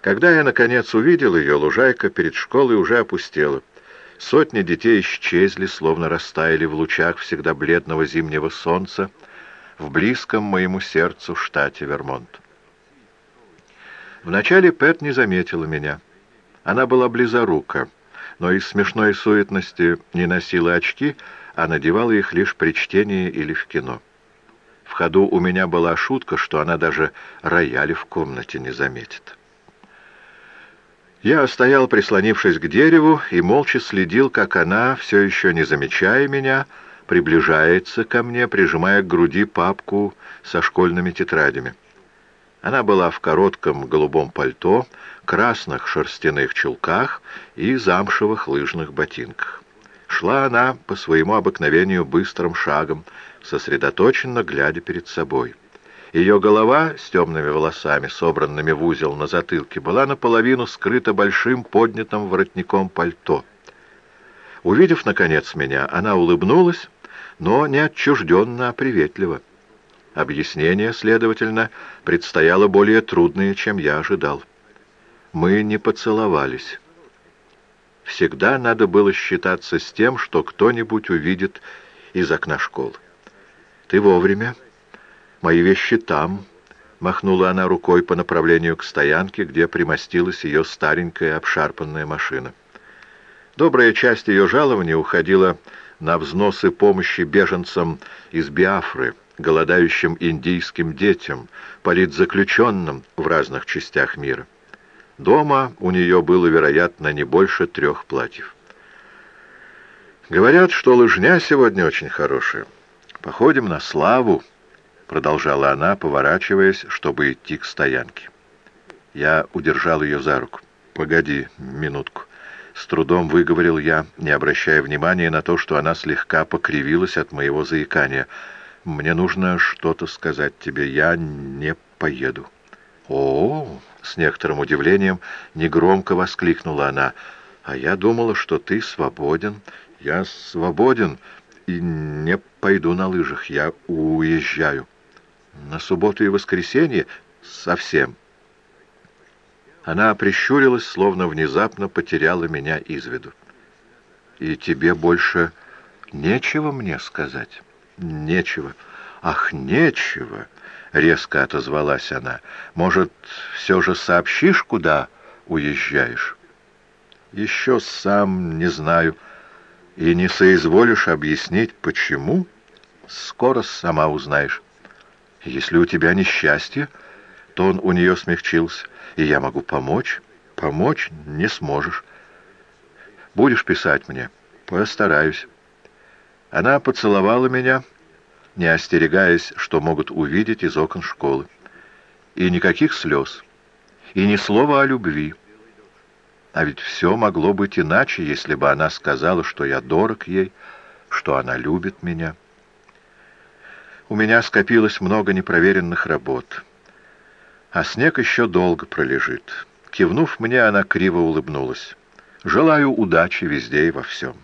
Когда я, наконец, увидел ее, лужайка перед школой уже опустела. Сотни детей исчезли, словно растаяли в лучах всегда бледного зимнего солнца в близком моему сердцу штате Вермонт. Вначале Пэт не заметила меня. Она была близорука, но из смешной суетности не носила очки, а надевала их лишь при чтении или в кино. В ходу у меня была шутка, что она даже рояли в комнате не заметит. Я стоял, прислонившись к дереву, и молча следил, как она, все еще не замечая меня, приближается ко мне, прижимая к груди папку со школьными тетрадями. Она была в коротком голубом пальто, красных шерстяных чулках и замшевых лыжных ботинках. Шла она по своему обыкновению быстрым шагом, сосредоточенно глядя перед собой. Ее голова с темными волосами, собранными в узел на затылке, была наполовину скрыта большим поднятым воротником пальто. Увидев, наконец, меня, она улыбнулась, но не отчужденно, а приветливо. Объяснение, следовательно, предстояло более трудное, чем я ожидал. Мы не поцеловались. Всегда надо было считаться с тем, что кто-нибудь увидит из окна школы. «Ты вовремя», Мои вещи там, — махнула она рукой по направлению к стоянке, где примостилась ее старенькая обшарпанная машина. Добрая часть ее жалования уходила на взносы помощи беженцам из Биафры, голодающим индийским детям, политзаключенным в разных частях мира. Дома у нее было, вероятно, не больше трех платьев. Говорят, что лыжня сегодня очень хорошая. Походим на славу продолжала она, поворачиваясь, чтобы идти к стоянке. Я удержал ее за руку. «Погоди минутку». С трудом выговорил я, не обращая внимания на то, что она слегка покривилась от моего заикания. «Мне нужно что-то сказать тебе. Я не поеду». «О, с некоторым удивлением негромко воскликнула она. «А я думала, что ты свободен». «Я свободен и не пойду на лыжах. Я уезжаю». На субботу и воскресенье совсем. Она прищурилась, словно внезапно потеряла меня из виду. «И тебе больше нечего мне сказать?» «Нечего». «Ах, нечего!» — резко отозвалась она. «Может, все же сообщишь, куда уезжаешь?» «Еще сам не знаю. И не соизволишь объяснить, почему?» «Скоро сама узнаешь». Если у тебя несчастье, то он у нее смягчился, и я могу помочь. Помочь не сможешь. Будешь писать мне? Постараюсь. Она поцеловала меня, не остерегаясь, что могут увидеть из окон школы. И никаких слез, и ни слова о любви. А ведь все могло быть иначе, если бы она сказала, что я дорог ей, что она любит меня. У меня скопилось много непроверенных работ. А снег еще долго пролежит. Кивнув мне, она криво улыбнулась. «Желаю удачи везде и во всем».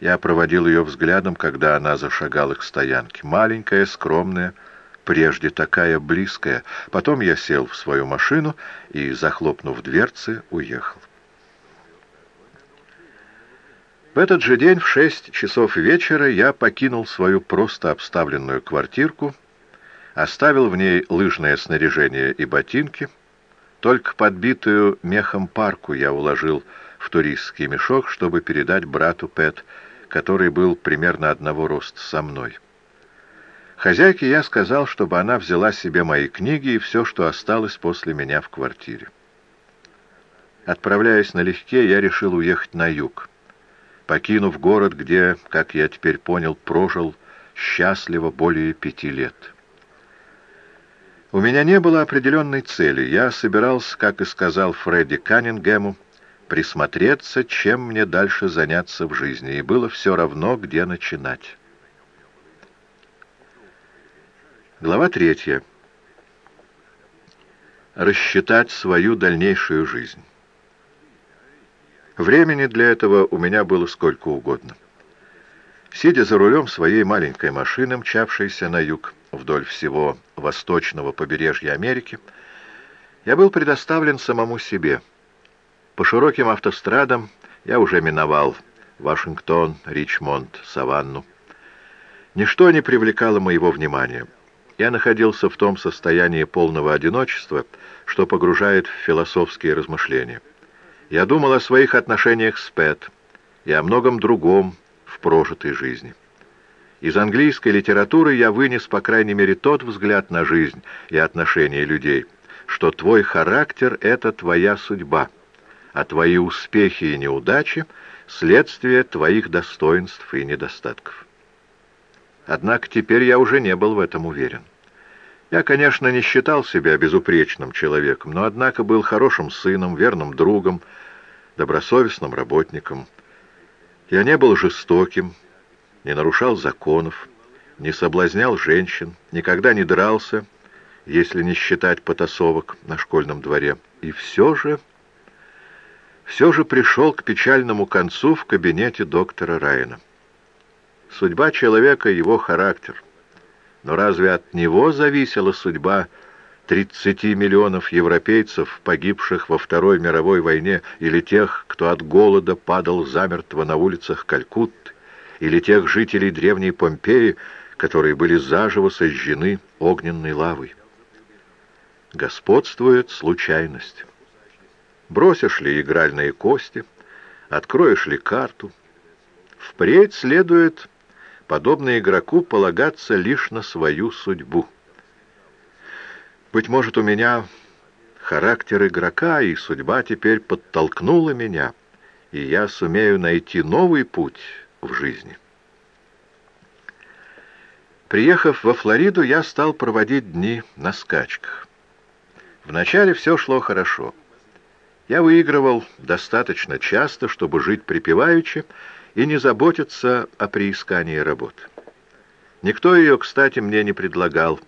Я проводил ее взглядом, когда она зашагала к стоянке. Маленькая, скромная, прежде такая близкая. Потом я сел в свою машину и, захлопнув дверцы, уехал. В этот же день в шесть часов вечера я покинул свою просто обставленную квартирку, оставил в ней лыжное снаряжение и ботинки, только подбитую мехом парку я уложил в туристский мешок, чтобы передать брату Пэт, который был примерно одного роста со мной. Хозяйке я сказал, чтобы она взяла себе мои книги и все, что осталось после меня в квартире. Отправляясь налегке, я решил уехать на юг покинув город, где, как я теперь понял, прожил счастливо более пяти лет. У меня не было определенной цели. Я собирался, как и сказал Фредди Каннингему, присмотреться, чем мне дальше заняться в жизни, и было все равно, где начинать. Глава третья. Рассчитать свою дальнейшую жизнь. Времени для этого у меня было сколько угодно. Сидя за рулем своей маленькой машины, мчавшейся на юг вдоль всего восточного побережья Америки, Я был предоставлен самому себе. По широким автострадам я уже миновал Вашингтон, Ричмонд, Саванну. Ничто не привлекало моего внимания. Я находился в том состоянии полного одиночества, что погружает в философские размышления. Я думал о своих отношениях с Пэт и о многом другом в прожитой жизни. Из английской литературы я вынес, по крайней мере, тот взгляд на жизнь и отношения людей, что твой характер — это твоя судьба, а твои успехи и неудачи — следствие твоих достоинств и недостатков. Однако теперь я уже не был в этом уверен. Я, конечно, не считал себя безупречным человеком, но, однако, был хорошим сыном, верным другом, добросовестным работником. Я не был жестоким, не нарушал законов, не соблазнял женщин, никогда не дрался, если не считать потасовок на школьном дворе. И все же... Все же пришел к печальному концу в кабинете доктора Райана. Судьба человека — его характер. Но разве от него зависела судьба 30 миллионов европейцев, погибших во Второй мировой войне, или тех, кто от голода падал замертво на улицах Калькутты? или тех жителей древней Помпеи, которые были заживо сожжены огненной лавой. Господствует случайность. Бросишь ли игральные кости, откроешь ли карту, впредь следует, подобно игроку, полагаться лишь на свою судьбу. Быть может, у меня характер игрока, и судьба теперь подтолкнула меня, и я сумею найти новый путь — в жизни. Приехав во Флориду, я стал проводить дни на скачках. Вначале все шло хорошо. Я выигрывал достаточно часто, чтобы жить припеваючи и не заботиться о приискании работы. Никто ее, кстати, мне не предлагал,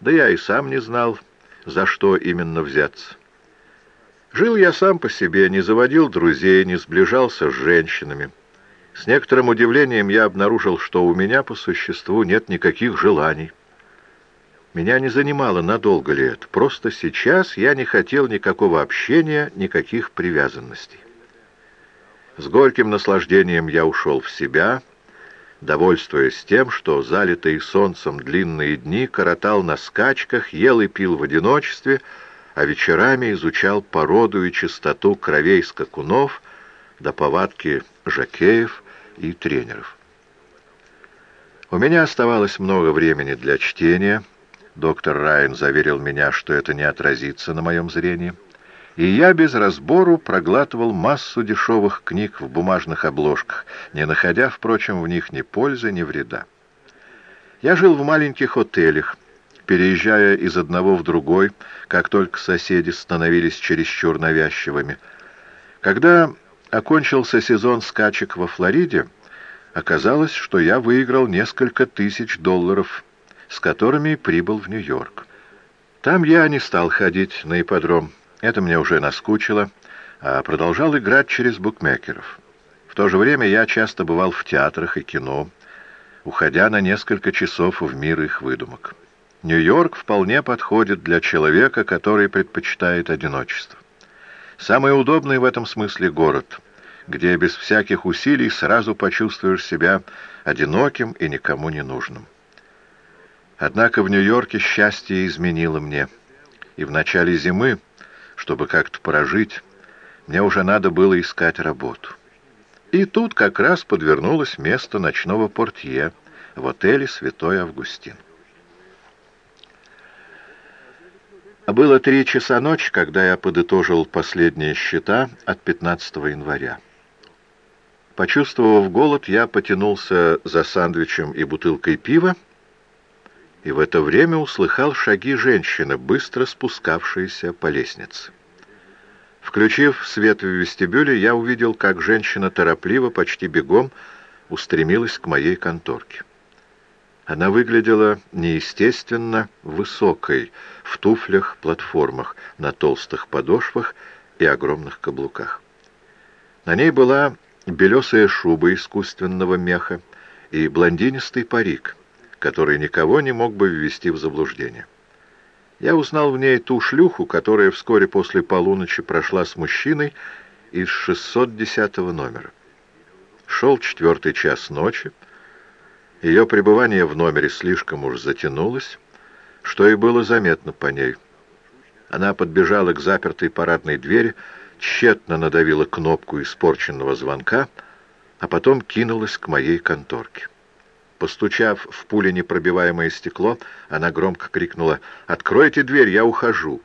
да я и сам не знал, за что именно взяться. Жил я сам по себе, не заводил друзей, не сближался с женщинами. С некоторым удивлением я обнаружил, что у меня по существу нет никаких желаний. Меня не занимало, надолго ли это. Просто сейчас я не хотел никакого общения, никаких привязанностей. С горьким наслаждением я ушел в себя, довольствуясь тем, что залитые солнцем длинные дни коротал на скачках, ел и пил в одиночестве, а вечерами изучал породу и чистоту кровей скакунов до повадки жакеев и тренеров. У меня оставалось много времени для чтения. Доктор Райан заверил меня, что это не отразится на моем зрении. И я без разбору проглатывал массу дешевых книг в бумажных обложках, не находя, впрочем, в них ни пользы, ни вреда. Я жил в маленьких отелях, переезжая из одного в другой, как только соседи становились чересчур навязчивыми. Когда окончился сезон скачек во Флориде, оказалось, что я выиграл несколько тысяч долларов, с которыми прибыл в Нью-Йорк. Там я не стал ходить на ипподром, это мне уже наскучило, а продолжал играть через букмекеров. В то же время я часто бывал в театрах и кино, уходя на несколько часов в мир их выдумок. Нью-Йорк вполне подходит для человека, который предпочитает одиночество. Самый удобный в этом смысле город, где без всяких усилий сразу почувствуешь себя одиноким и никому не нужным. Однако в Нью-Йорке счастье изменило мне. И в начале зимы, чтобы как-то прожить, мне уже надо было искать работу. И тут как раз подвернулось место ночного портье в отеле «Святой Августин». Было три часа ночи, когда я подытожил последние счета от 15 января. Почувствовав голод, я потянулся за сандвичем и бутылкой пива, и в это время услыхал шаги женщины, быстро спускавшейся по лестнице. Включив свет в вестибюле, я увидел, как женщина торопливо, почти бегом, устремилась к моей конторке. Она выглядела неестественно высокой, в туфлях-платформах, на толстых подошвах и огромных каблуках. На ней была белесая шуба искусственного меха и блондинистый парик, который никого не мог бы ввести в заблуждение. Я узнал в ней ту шлюху, которая вскоре после полуночи прошла с мужчиной из 610 номера. Шел четвертый час ночи. Ее пребывание в номере слишком уж затянулось, что и было заметно по ней. Она подбежала к запертой парадной двери, тщетно надавила кнопку испорченного звонка, а потом кинулась к моей конторке. Постучав в пуленепробиваемое стекло, она громко крикнула «Откройте дверь, я ухожу!»